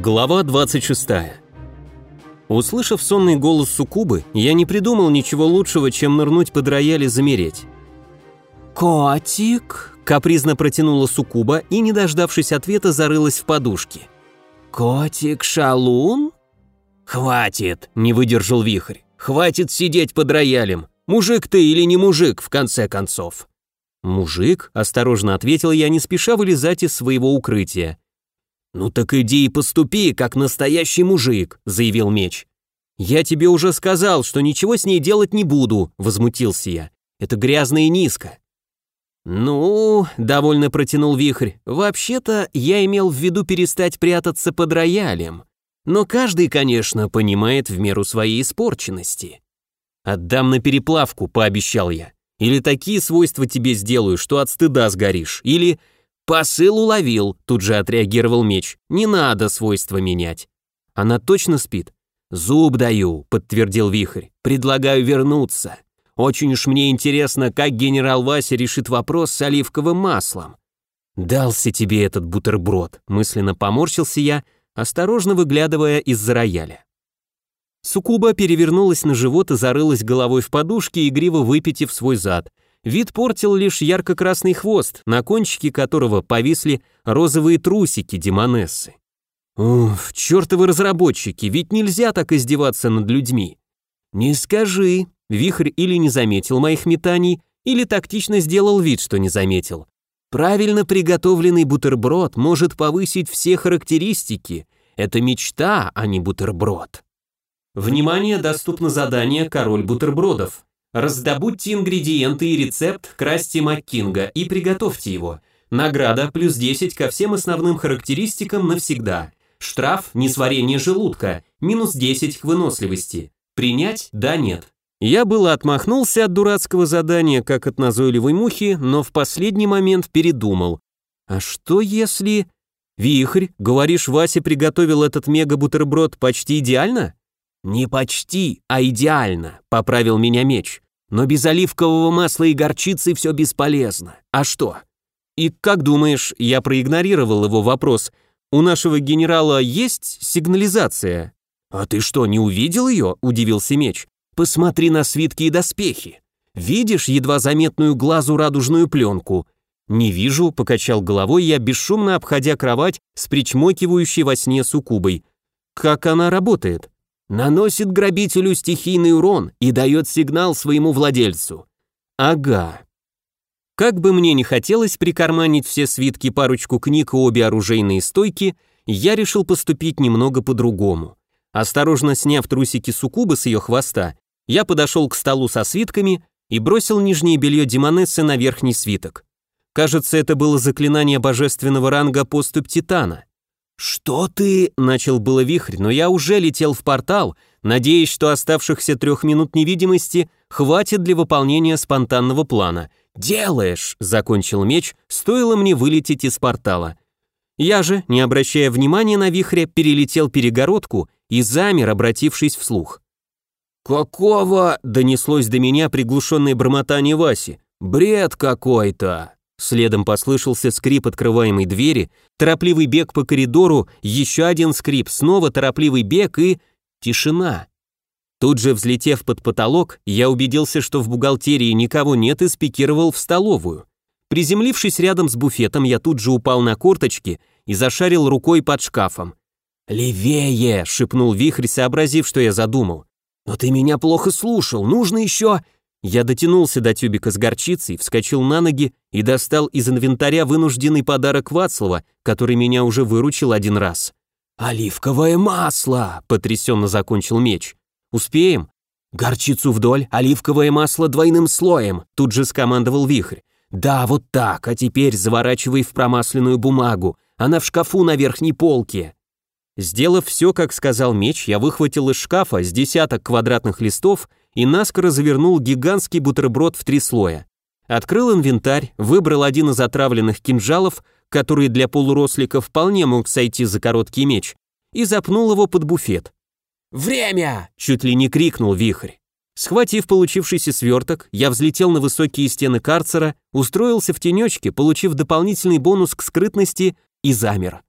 Глава 26. Услышав сонный голос Сукубы, я не придумал ничего лучшего, чем нырнуть под рояль и замереть. «Котик?» – капризно протянула Сукуба и, не дождавшись ответа, зарылась в подушки. «Котик-шалун?» «Хватит!» – не выдержал вихрь. «Хватит сидеть под роялем! Мужик ты или не мужик, в конце концов!» «Мужик?» – осторожно ответил я, не спеша вылезать из своего укрытия. «Ну так иди и поступи, как настоящий мужик», — заявил меч. «Я тебе уже сказал, что ничего с ней делать не буду», — возмутился я. «Это грязно и низко». «Ну», — довольно протянул вихрь, «вообще-то я имел в виду перестать прятаться под роялем. Но каждый, конечно, понимает в меру своей испорченности». «Отдам на переплавку», — пообещал я. «Или такие свойства тебе сделаю, что от стыда сгоришь. Или «Посыл уловил», — тут же отреагировал меч. «Не надо свойства менять». «Она точно спит?» «Зуб даю», — подтвердил Вихрь. «Предлагаю вернуться. Очень уж мне интересно, как генерал Вася решит вопрос с оливковым маслом». «Дался тебе этот бутерброд», — мысленно поморщился я, осторожно выглядывая из-за рояля. Сукуба перевернулась на живот и зарылась головой в подушке, игриво выпитив свой зад — Вид портил лишь ярко-красный хвост, на кончике которого повисли розовые трусики демонессы. Уф, чертовы разработчики, ведь нельзя так издеваться над людьми. Не скажи, вихрь или не заметил моих метаний, или тактично сделал вид, что не заметил. Правильно приготовленный бутерброд может повысить все характеристики. Это мечта, а не бутерброд. Внимание, доступно задание «Король бутербродов». Раздобудьте ингредиенты и рецепт Красти Маккинга и приготовьте его. Награда плюс 10 ко всем основным характеристикам навсегда. Штраф – несварение желудка, минус 10 к выносливости. Принять – да, нет. Я было отмахнулся от дурацкого задания, как от назойливой мухи, но в последний момент передумал. А что если... Вихрь, говоришь, Вася приготовил этот мега-бутерброд почти идеально? «Не почти, а идеально», — поправил меня меч. «Но без оливкового масла и горчицы все бесполезно. А что?» «И как думаешь, я проигнорировал его вопрос, у нашего генерала есть сигнализация?» «А ты что, не увидел ее?» – удивился меч. «Посмотри на свитки и доспехи. Видишь едва заметную глазу радужную пленку?» «Не вижу», – покачал головой я, бесшумно обходя кровать с причмокивающей во сне суккубой. «Как она работает?» Наносит грабителю стихийный урон и дает сигнал своему владельцу. Ага. Как бы мне не хотелось прикарманить все свитки, парочку книг и обе оружейные стойки, я решил поступить немного по-другому. Осторожно сняв трусики суккубы с ее хвоста, я подошел к столу со свитками и бросил нижнее белье Демонессы на верхний свиток. Кажется, это было заклинание божественного ранга поступ Титана. «Что ты?» – начал было вихрь, но я уже летел в портал, надеясь, что оставшихся трех минут невидимости хватит для выполнения спонтанного плана. «Делаешь!» – закончил меч, стоило мне вылететь из портала. Я же, не обращая внимания на вихря, перелетел перегородку и замер, обратившись вслух. «Какого?» – донеслось до меня приглушенное бормотание Васи. «Бред какой-то!» Следом послышался скрип открываемой двери, торопливый бег по коридору, еще один скрип, снова торопливый бег и... тишина. Тут же, взлетев под потолок, я убедился, что в бухгалтерии никого нет и спикировал в столовую. Приземлившись рядом с буфетом, я тут же упал на корточки и зашарил рукой под шкафом. «Левее!» — шепнул вихрь, сообразив, что я задумал. «Но ты меня плохо слушал, нужно еще...» Я дотянулся до тюбика с горчицей, вскочил на ноги и достал из инвентаря вынужденный подарок Вацлава, который меня уже выручил один раз. «Оливковое масло!» — потрясенно закончил меч. «Успеем?» «Горчицу вдоль, оливковое масло двойным слоем», — тут же скомандовал вихрь. «Да, вот так, а теперь заворачивай в промасленную бумагу, она в шкафу на верхней полке». Сделав все, как сказал меч, я выхватил из шкафа с десяток квадратных листов и наскоро завернул гигантский бутерброд в три слоя. Открыл инвентарь, выбрал один из отравленных кинжалов, который для полурослика вполне мог сойти за короткий меч, и запнул его под буфет. «Время!» — чуть ли не крикнул вихрь. Схватив получившийся сверток, я взлетел на высокие стены карцера, устроился в тенечке, получив дополнительный бонус к скрытности и замер.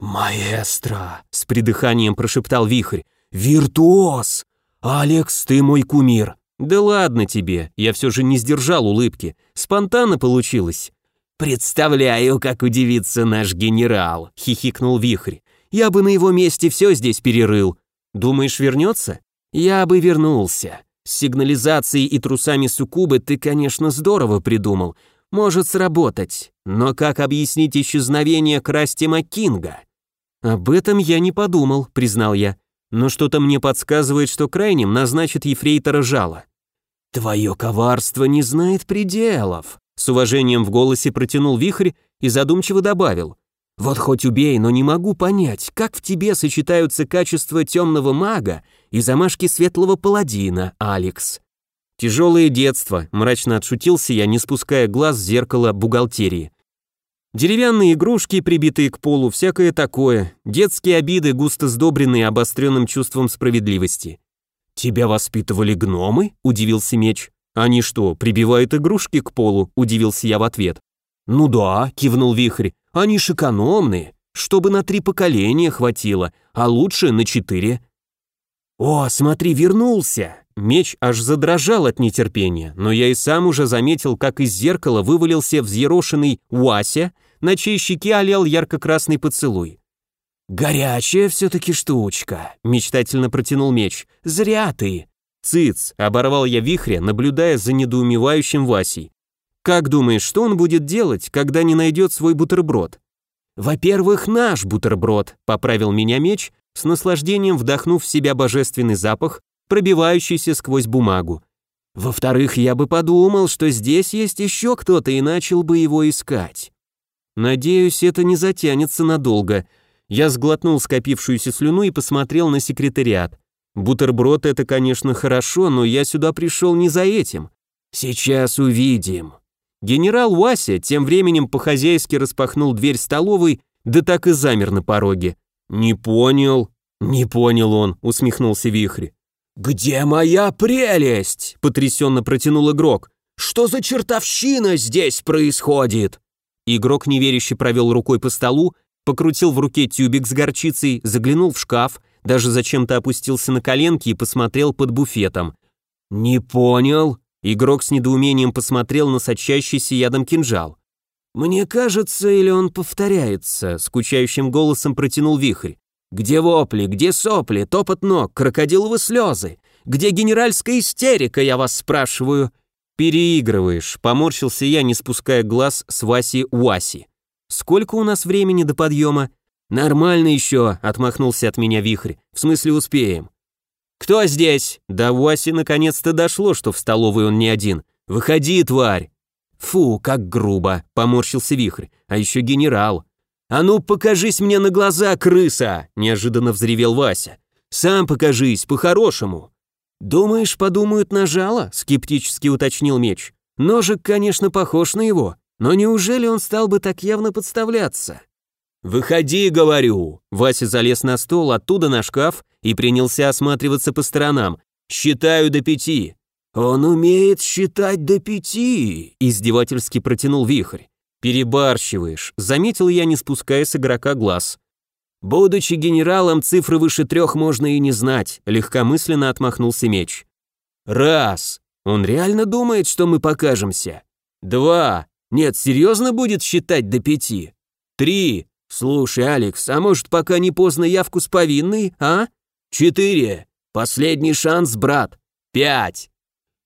«Маэстро!» — с придыханием прошептал Вихрь. «Виртуоз! Алекс, ты мой кумир!» «Да ладно тебе, я все же не сдержал улыбки. Спонтанно получилось». «Представляю, как удивится наш генерал», — хихикнул Вихрь. «Я бы на его месте все здесь перерыл. Думаешь, вернется?» «Я бы вернулся. С сигнализацией и трусами суккубы ты, конечно, здорово придумал. Может сработать. Но как объяснить исчезновение Красти Маккинга?» «Об этом я не подумал», — признал я. «Но что-то мне подсказывает, что крайним назначит ефрейтора жало». «Твое коварство не знает пределов», с уважением в голосе протянул вихрь и задумчиво добавил. «Вот хоть убей, но не могу понять, как в тебе сочетаются качества темного мага и замашки светлого паладина, Алекс». «Тяжелое детство», — мрачно отшутился я, не спуская глаз с зеркала бухгалтерии. Деревянные игрушки, прибитые к полу, всякое такое, детские обиды, густо сдобренные обостренным чувством справедливости. «Тебя воспитывали гномы?» – удивился меч. «Они что, прибивают игрушки к полу?» – удивился я в ответ. «Ну да», – кивнул вихрь, – «они ж экономные, чтобы на три поколения хватило, а лучше на четыре». «О, смотри, вернулся!» Меч аж задрожал от нетерпения, но я и сам уже заметил, как из зеркала вывалился взъерошенный Уася, на чьей щеке олел ярко-красный поцелуй. «Горячая все-таки штучка», — мечтательно протянул меч. «Зря ты». «Цыц», — оборвал я вихря, наблюдая за недоумевающим Васей. «Как думаешь, что он будет делать, когда не найдет свой бутерброд?» «Во-первых, наш бутерброд», — поправил меня меч, с наслаждением вдохнув в себя божественный запах, пробивающийся сквозь бумагу. «Во-вторых, я бы подумал, что здесь есть еще кто-то и начал бы его искать». «Надеюсь, это не затянется надолго», я сглотнул скопившуюся слюну и посмотрел на секретариат. Бутерброд это, конечно, хорошо, но я сюда пришел не за этим. Сейчас увидим. Генерал Вася тем временем по-хозяйски распахнул дверь столовой, да так и замер на пороге. «Не понял». «Не понял он», — усмехнулся Вихрь. «Где моя прелесть?» — потрясенно протянул игрок. «Что за чертовщина здесь происходит?» Игрок неверяще провел рукой по столу, покрутил в руке тюбик с горчицей, заглянул в шкаф, даже зачем-то опустился на коленки и посмотрел под буфетом. «Не понял?» Игрок с недоумением посмотрел на сочащийся ядом кинжал. «Мне кажется, или он повторяется?» — скучающим голосом протянул вихрь. «Где вопли, где сопли, топот ног, крокодиловы слезы? Где генеральская истерика, я вас спрашиваю?» «Переигрываешь», — поморщился я, не спуская глаз с Васи Уаси. Сколько у нас времени до подъема? Нормально еще, отмахнулся от меня вихрь. В смысле успеем. Кто здесь? До Васи наконец-то дошло, что в столовой он не один. Выходи, тварь. Фу, как грубо, поморщился вихрь. А еще генерал. А ну покажись мне на глаза, крыса, неожиданно взревел Вася. Сам покажись, по-хорошему. Думаешь, подумают нажало? скептически уточнил меч. Ножик, конечно, похож на его, но неужели он стал бы так явно подставляться? «Выходи, говорю!» Вася залез на стол, оттуда на шкаф и принялся осматриваться по сторонам. «Считаю до пяти». «Он умеет считать до пяти!» Издевательски протянул вихрь. «Перебарщиваешь», заметил я, не спуская с игрока глаз. «Будучи генералом, цифры выше трех можно и не знать», легкомысленно отмахнулся меч. «Раз. Он реально думает, что мы покажемся. Два. Нет, серьезно будет считать до пяти? Три. Слушай, Алекс, а может пока не поздно явку с повинной, а? Четыре. Последний шанс, брат. Пять.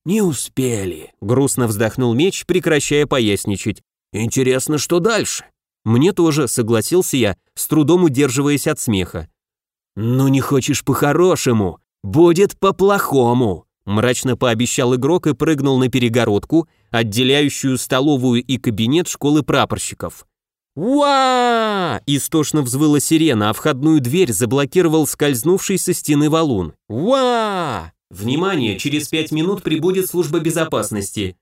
Не успели. Грустно вздохнул меч, прекращая поясничать. Интересно, что дальше? Мне тоже, согласился я, с трудом удерживаясь от смеха. Ну не хочешь по-хорошему, будет по-плохому мрачно пообещал игрок и прыгнул на перегородку, отделяющую столовую и кабинет школы прапорщиков. «Уа!» – истошно взвыла сирена, а входную дверь заблокировал скользнувший со стены валун. «Уа!» «Внимание, через пять минут прибудет служба безопасности».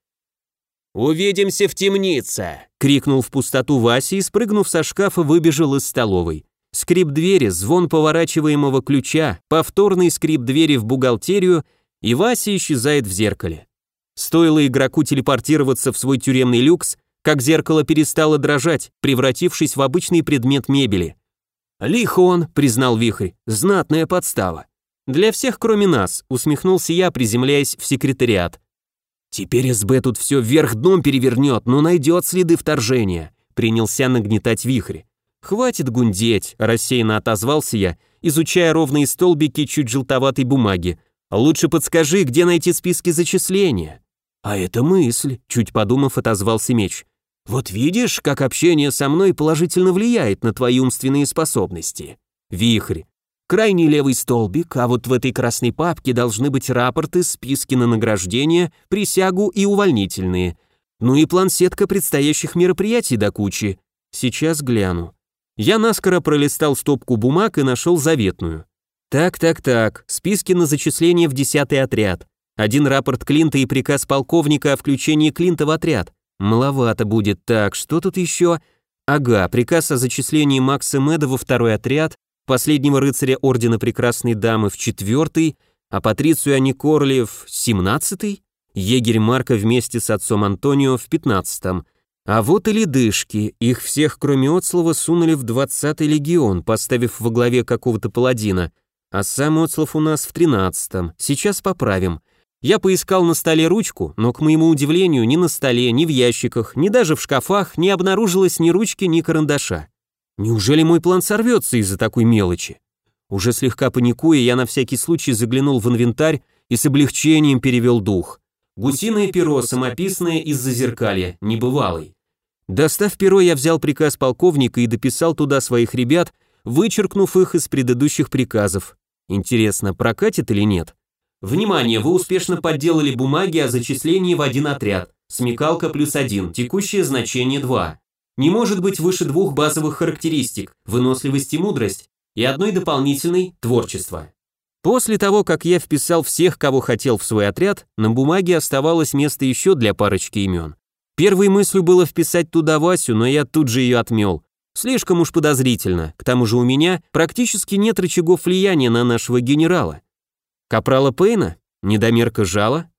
«Увидимся в темнице!» – крикнул в пустоту Вася и, спрыгнув со шкафа, выбежал из столовой. Скрип двери, звон поворачиваемого ключа, повторный скрип двери в бухгалтерию – и Вася исчезает в зеркале. Стоило игроку телепортироваться в свой тюремный люкс, как зеркало перестало дрожать, превратившись в обычный предмет мебели. Лихо он, признал Вихрь, знатная подстава. Для всех, кроме нас, усмехнулся я, приземляясь в секретариат. Теперь СБ тут все вверх дном перевернет, но найдет следы вторжения. Принялся нагнетать Вихрь. Хватит гундеть, рассеянно отозвался я, изучая ровные столбики чуть желтоватой бумаги. Лучше подскажи, где найти списки зачисления. А это мысль, чуть подумав, отозвался меч. Вот видишь, как общение со мной положительно влияет на твои умственные способности. Вихрь. Крайний левый столбик, а вот в этой красной папке должны быть рапорты, списки на награждение, присягу и увольнительные. Ну и план-сетка предстоящих мероприятий до кучи. Сейчас гляну. Я наскоро пролистал стопку бумаг и нашел заветную. Так, так, так, списки на зачисление в десятый отряд. Один рапорт Клинта и приказ полковника о включении Клинта в отряд. Маловато будет. Так, что тут еще? Ага, приказ о зачислении Макса Мэда во второй отряд, последнего рыцаря Ордена Прекрасной Дамы в четвертый, а Патрицию Ани в семнадцатый, егерь Марка вместе с отцом Антонио в пятнадцатом. А вот и ледышки, их всех, кроме Отслова, сунули в двадцатый легион, поставив во главе какого-то паладина, а сам Отслов у нас в тринадцатом, сейчас поправим. Я поискал на столе ручку, но, к моему удивлению, ни на столе, ни в ящиках, ни даже в шкафах не обнаружилось ни ручки, ни карандаша. Неужели мой план сорвется из-за такой мелочи? Уже слегка паникуя, я на всякий случай заглянул в инвентарь и с облегчением перевел дух. Гусиное перо, самописное из-за зеркалья, небывалый. Достав перо, я взял приказ полковника и дописал туда своих ребят, вычеркнув их из предыдущих приказов. Интересно, прокатит или нет? Внимание, вы успешно подделали бумаги о зачислении в один отряд. Смекалка плюс один, текущее значение 2. Не может быть выше двух базовых характеристик, выносливость и мудрость, и одной дополнительной – творчество. После того, как я вписал всех, кого хотел в свой отряд, на бумаге оставалось место еще для парочки имен. Первой мыслью было вписать туда Васю, но я тут же ее отмел. Слишком уж подозрительно, к тому же у меня практически нет рычагов влияния на нашего генерала. Капрала Пейна? Недомерка жала?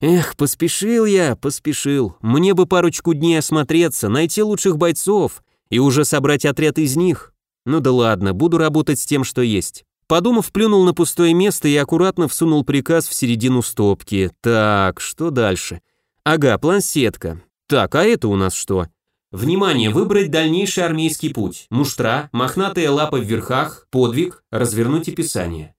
Эх, поспешил я, поспешил. Мне бы парочку дней осмотреться, найти лучших бойцов и уже собрать отряд из них. Ну да ладно, буду работать с тем, что есть. Подумав, плюнул на пустое место и аккуратно всунул приказ в середину стопки. Так, что дальше? Ага, план-сетка. Так, а это у нас что? Внимание, выбрать дальнейший армейский путь. Муштра, мохнатая лапа в верхах, подвиг, развернуть описание.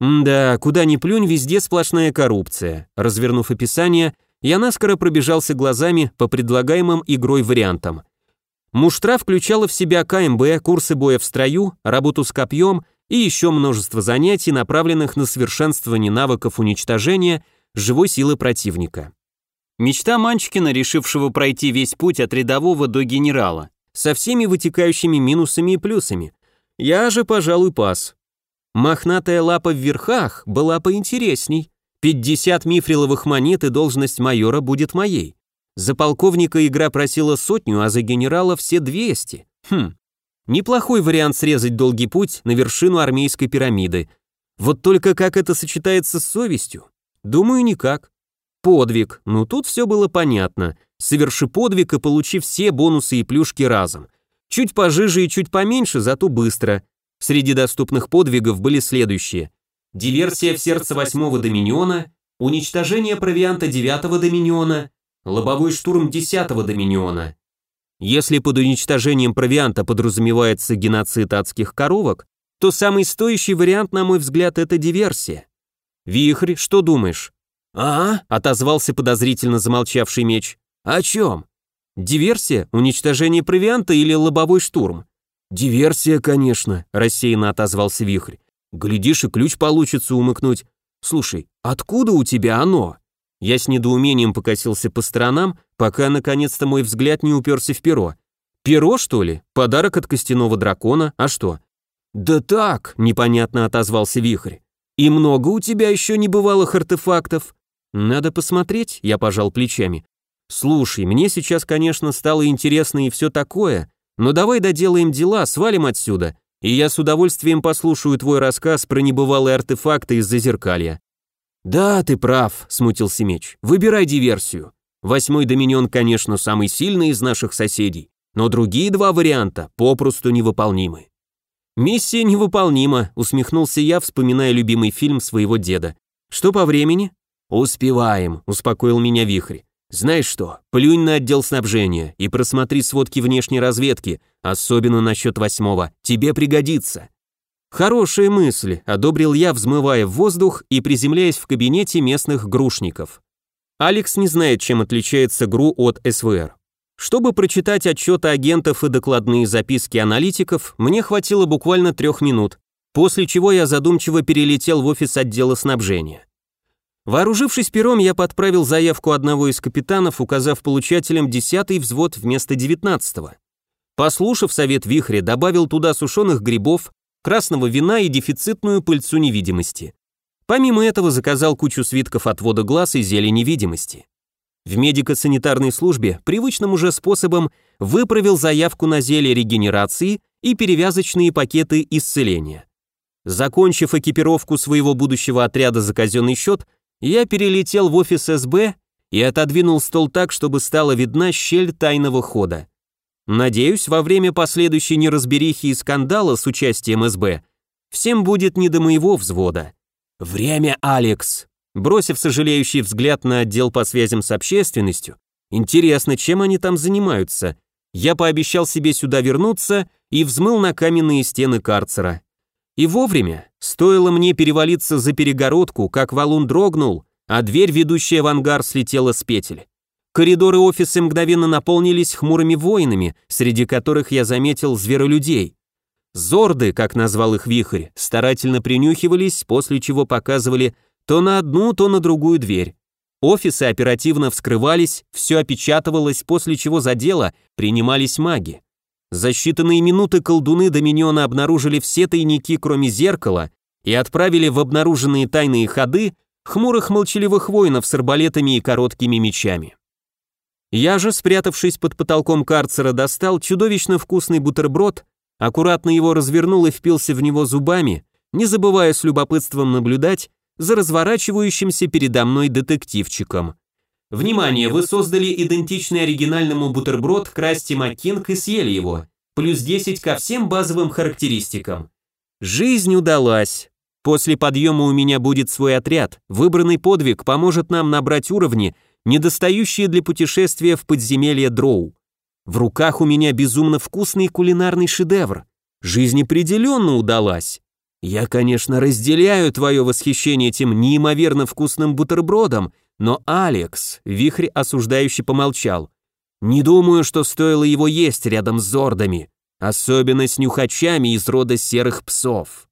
Да, куда ни плюнь, везде сплошная коррупция. Развернув описание, я наскоро пробежался глазами по предлагаемым игрой вариантам. Муштра включала в себя КМБ, курсы боя в строю, работу с копьем и еще множество занятий, направленных на совершенствование навыков уничтожения живой силы противника. Мечта Манчкина, решившего пройти весь путь от рядового до генерала, со всеми вытекающими минусами и плюсами. Я же, пожалуй, пас. Мохнатая лапа в верхах была поинтересней. 50 мифриловых монет и должность майора будет моей. За полковника игра просила сотню, а за генерала все 200. Хм, неплохой вариант срезать долгий путь на вершину армейской пирамиды. Вот только как это сочетается с совестью? Думаю, никак. Подвиг. Ну тут все было понятно. Соверши подвиг и получи все бонусы и плюшки разом. Чуть пожиже и чуть поменьше, зато быстро. Среди доступных подвигов были следующие. Диверсия в сердце восьмого доминиона, уничтожение провианта девятого доминиона, лобовой штурм десятого доминиона. Если под уничтожением провианта подразумевается геноцид адских коровок, то самый стоящий вариант, на мой взгляд, это диверсия. Вихрь, что думаешь? А? отозвался подозрительно замолчавший меч. О чем? Диверсия, уничтожение провианта или лобовой штурм? «Диверсия, конечно», — рассеянно отозвался Вихрь. «Глядишь, и ключ получится умыкнуть. Слушай, откуда у тебя оно?» Я с недоумением покосился по сторонам, пока наконец-то мой взгляд не уперся в перо. «Перо, что ли? Подарок от костяного дракона? А что?» «Да так», — непонятно отозвался Вихрь. «И много у тебя еще не бывалых артефактов?» «Надо посмотреть», — я пожал плечами. «Слушай, мне сейчас, конечно, стало интересно и все такое, но давай доделаем дела, свалим отсюда, и я с удовольствием послушаю твой рассказ про небывалые артефакты из зазеркалья». «Да, ты прав», — смутился меч. «Выбирай диверсию. Восьмой доминион, конечно, самый сильный из наших соседей, но другие два варианта попросту невыполнимы». «Миссия невыполнима», — усмехнулся я, вспоминая любимый фильм своего деда. «Что по времени?» «Успеваем», — успокоил меня Вихрь. «Знаешь что, плюнь на отдел снабжения и просмотри сводки внешней разведки, особенно насчет восьмого, тебе пригодится». «Хорошая мысль», — одобрил я, взмывая в воздух и приземляясь в кабинете местных грушников. Алекс не знает, чем отличается ГРУ от СВР. Чтобы прочитать отчеты агентов и докладные записки аналитиков, мне хватило буквально трех минут, после чего я задумчиво перелетел в офис отдела снабжения. Вооружившись пером, я подправил заявку одного из капитанов, указав получателям десятый взвод вместо девятнадцатого. Послушав совет вихря, добавил туда сушеных грибов, красного вина и дефицитную пыльцу невидимости. Помимо этого заказал кучу свитков отвода глаз и зелени видимости. В медико-санитарной службе привычным уже способом выправил заявку на зелье регенерации и перевязочные пакеты исцеления. Закончив экипировку своего будущего отряда за казенный счет, я перелетел в офис СБ и отодвинул стол так, чтобы стала видна щель тайного хода. Надеюсь, во время последующей неразберихи и скандала с участием СБ всем будет не до моего взвода. Время, Алекс. Бросив сожалеющий взгляд на отдел по связям с общественностью, интересно, чем они там занимаются, я пообещал себе сюда вернуться и взмыл на каменные стены карцера. И вовремя, стоило мне перевалиться за перегородку, как валун дрогнул, а дверь, ведущая в ангар, слетела с петель. Коридоры офиса мгновенно наполнились хмурыми воинами, среди которых я заметил зверолюдей. Зорды, как назвал их вихрь, старательно принюхивались, после чего показывали то на одну, то на другую дверь. Офисы оперативно вскрывались, все опечатывалось, после чего за дело принимались маги. За считанные минуты колдуны Доминиона обнаружили все тайники, кроме зеркала, и отправили в обнаруженные тайные ходы хмурых молчаливых воинов с арбалетами и короткими мечами. Я же, спрятавшись под потолком карцера, достал чудовищно вкусный бутерброд, аккуратно его развернул и впился в него зубами, не забывая с любопытством наблюдать за разворачивающимся передо мной детективчиком. Внимание, вы создали идентичный оригинальному бутерброд Красти Маккинг и съели его. Плюс 10 ко всем базовым характеристикам. Жизнь удалась. После подъема у меня будет свой отряд. Выбранный подвиг поможет нам набрать уровни, недостающие для путешествия в подземелье Дроу. В руках у меня безумно вкусный кулинарный шедевр. Жизнь определенно удалась. Я, конечно, разделяю твое восхищение этим неимоверно вкусным бутербродом, но Алекс, вихрь осуждающий помолчал. Не думаю, что стоило его есть рядом с зордами, особенно с нюхачами из рода серых псов.